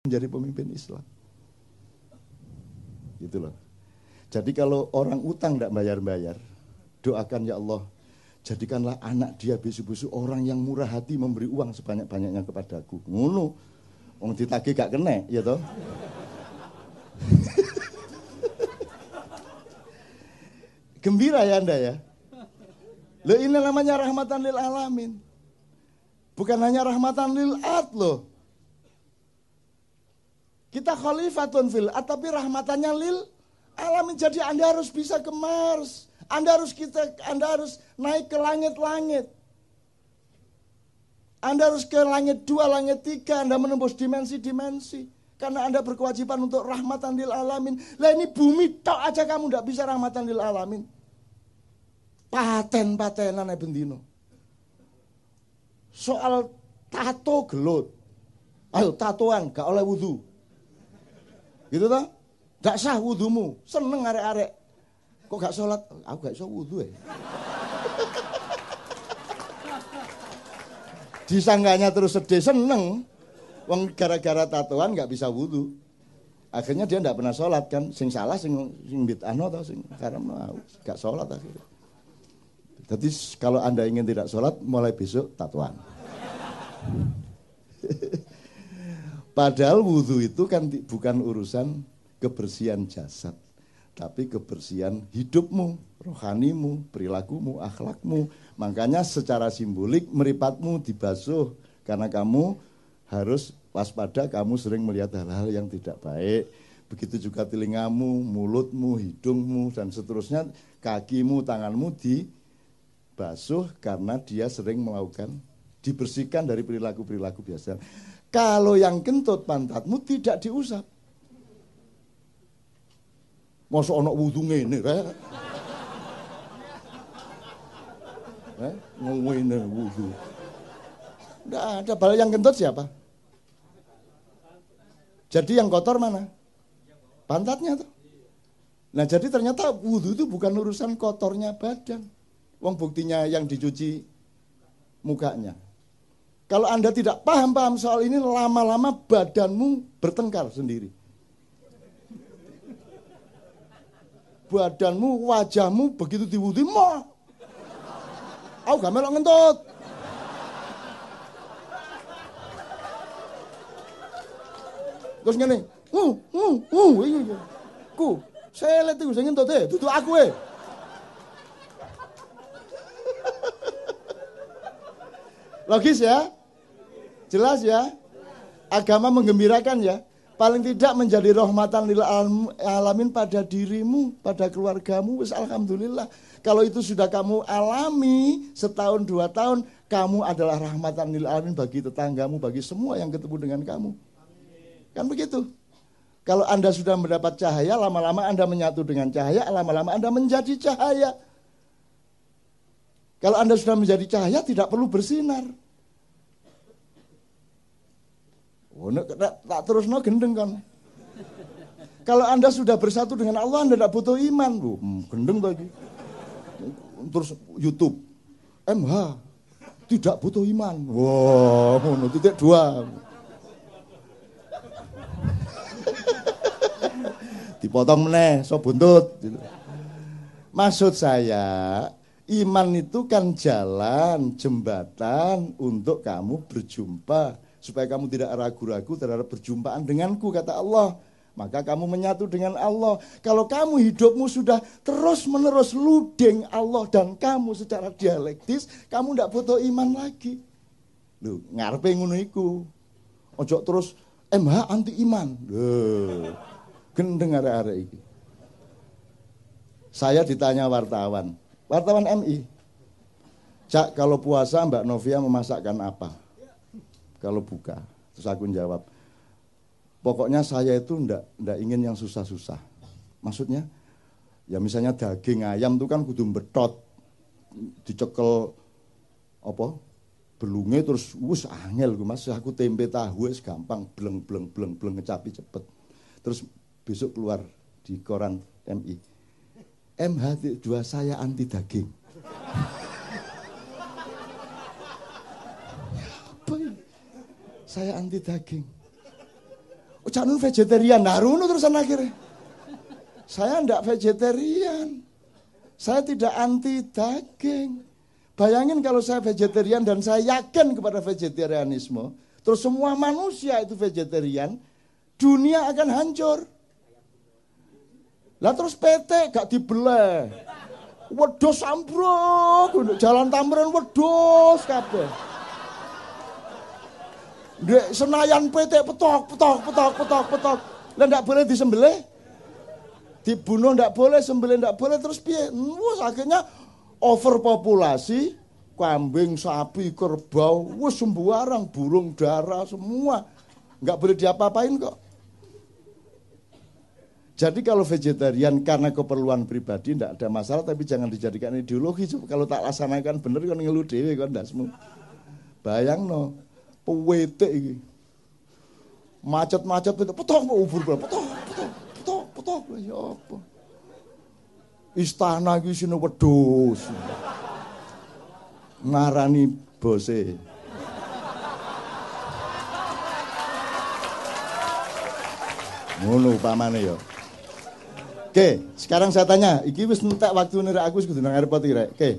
menjadi pemimpin Islam. Gitu loh. Jadi kalau orang utang tidak bayar-bayar, doakan ya Allah, jadikanlah anak dia bisu-bisu orang yang murah hati memberi uang sebanyak-banyaknya kepadaku. Ngono. Wong ditagih gak kena, ya toh? Gembira ya Anda ya. Lo ini namanya rahmatan lil alamin. Bukan hanya rahmatan lil ad loh. Kita khalifatun fil tapi rahmatannya lil alamin. Jadi Anda harus bisa ke Mars. Anda harus kita Anda harus naik ke langit-langit. Anda harus ke langit dua, langit tiga, Anda menembus dimensi-dimensi. Karena Anda berkewajiban untuk rahmatan lil alamin. Lah ini bumi tok aja kamu tidak bisa rahmatan lil alamin. Paten-patenan ya bendino. Soal tato gelut. Ayo tatoan gak oleh wudhu. Gitu toh? Gak sah wudhumu. Seneng arek-arek. Kok gak sholat? Aku gak bisa wudhu ya. Disangganya terus sedih, seneng. Wong gara-gara tatoan nggak bisa wudhu. Akhirnya dia nggak pernah sholat kan. Sing salah sing sing ano atau sing nggak sholat akhirnya. Jadi kalau anda ingin tidak sholat, mulai besok tatoan. Padahal wudhu itu kan bukan urusan kebersihan jasad, tapi kebersihan hidupmu, rohanimu, perilakumu, akhlakmu. Makanya secara simbolik meripatmu dibasuh karena kamu harus waspada kamu sering melihat hal-hal yang tidak baik. Begitu juga telingamu, mulutmu, hidungmu, dan seterusnya, kakimu, tanganmu dibasuh karena dia sering melakukan, dibersihkan dari perilaku-perilaku biasa. Kalau yang kentut pantatmu tidak diusap. Masa anak wudhu ini, eh? Eh, ngomongin wudhu. Tidak ada. Balik yang kentut siapa? Jadi yang kotor mana? Pantatnya tuh. Nah jadi ternyata wudhu itu bukan urusan kotornya badan. Wong buktinya yang dicuci mukanya. Kalau Anda tidak paham-paham soal ini, lama-lama badanmu bertengkar sendiri. Badanmu, wajahmu begitu diwudhu, mau. Aku gak melok ngentut. Terus ngene, uh, uh, uh, iya, ku, selet iku sing ngentut e, dudu aku e. Logis ya? Jelas ya? Agama menggembirakan ya? Paling tidak menjadi rahmatan lil alamin pada dirimu, pada keluargamu, wis alhamdulillah. Kalau itu sudah kamu alami setahun dua tahun, kamu adalah rahmatan lil alamin bagi tetanggamu, bagi semua yang ketemu dengan kamu. Kan begitu. Kalau Anda sudah mendapat cahaya, lama-lama Anda menyatu dengan cahaya, lama-lama Anda menjadi cahaya. Kalau Anda sudah menjadi cahaya, tidak perlu bersinar. Oh, tak, tak terus no gendeng kan. Kalau Anda sudah bersatu dengan Allah, Anda tidak butuh iman. Loh, hmm, gendeng lagi. Terus YouTube. MH. Tidak butuh iman. Wow, dua. dipotong meneh, so buntut. Maksud saya, iman itu kan jalan, jembatan untuk kamu berjumpa. Supaya kamu tidak ragu-ragu terhadap perjumpaan denganku, kata Allah. Maka kamu menyatu dengan Allah. Kalau kamu hidupmu sudah terus-menerus ludeng Allah dan kamu secara dialektis, kamu tidak butuh iman lagi. Lu ngarepe ngono. Ojo terus MH anti iman. Loh. Gendeng arek-arek iki. Saya ditanya wartawan, wartawan MI. Cak, kalau puasa Mbak Novia memasakkan apa? Kalau buka. Terus aku jawab, pokoknya saya itu ndak ndak ingin yang susah-susah. Maksudnya, ya misalnya daging ayam itu kan kudu betot, dicekel apa belungnya terus wus angel gue mas aku tempe tahu es gampang bleng bleng bleng bleng ngecapi cepet terus besok keluar di koran MI. MH2 saya anti daging. Apa ini? Saya anti daging. Oh, Cak Nun vegetarian. Nah, runo terusan akhirnya. Saya ndak vegetarian. Saya tidak anti daging. Bayangin kalau saya vegetarian dan saya yakin kepada vegetarianisme, terus semua manusia itu vegetarian, dunia akan hancur. Lah terus PT gak dibelah. Wedos ambruk, jalan tambaran wedos kabeh. Dek Senayan PT petok, petok, petok, petok, petok. Lah ndak boleh disembelih. Dibunuh ndak boleh, sembelih ndak boleh terus piye? Wes akhirnya overpopulasi kambing, sapi, kerbau, wes sembarang, burung dara semua. Nggak boleh diapa-apain kok. Jadi kalau vegetarian karena keperluan pribadi tidak ada masalah tapi jangan dijadikan ideologi. Kalau tak laksanakan bener kan ngeluh dewe kan dasmu. Bayang no, pewete ini. Macet-macet petok ubur petok, petok, petok, petok, ya apa. Istana iki sini wedhus. Ngarani bose. Ngono pamane ya. Oke, sekarang saya tanya, iki wis entek waktu nira aku wis kudu nang airport iki, Oke.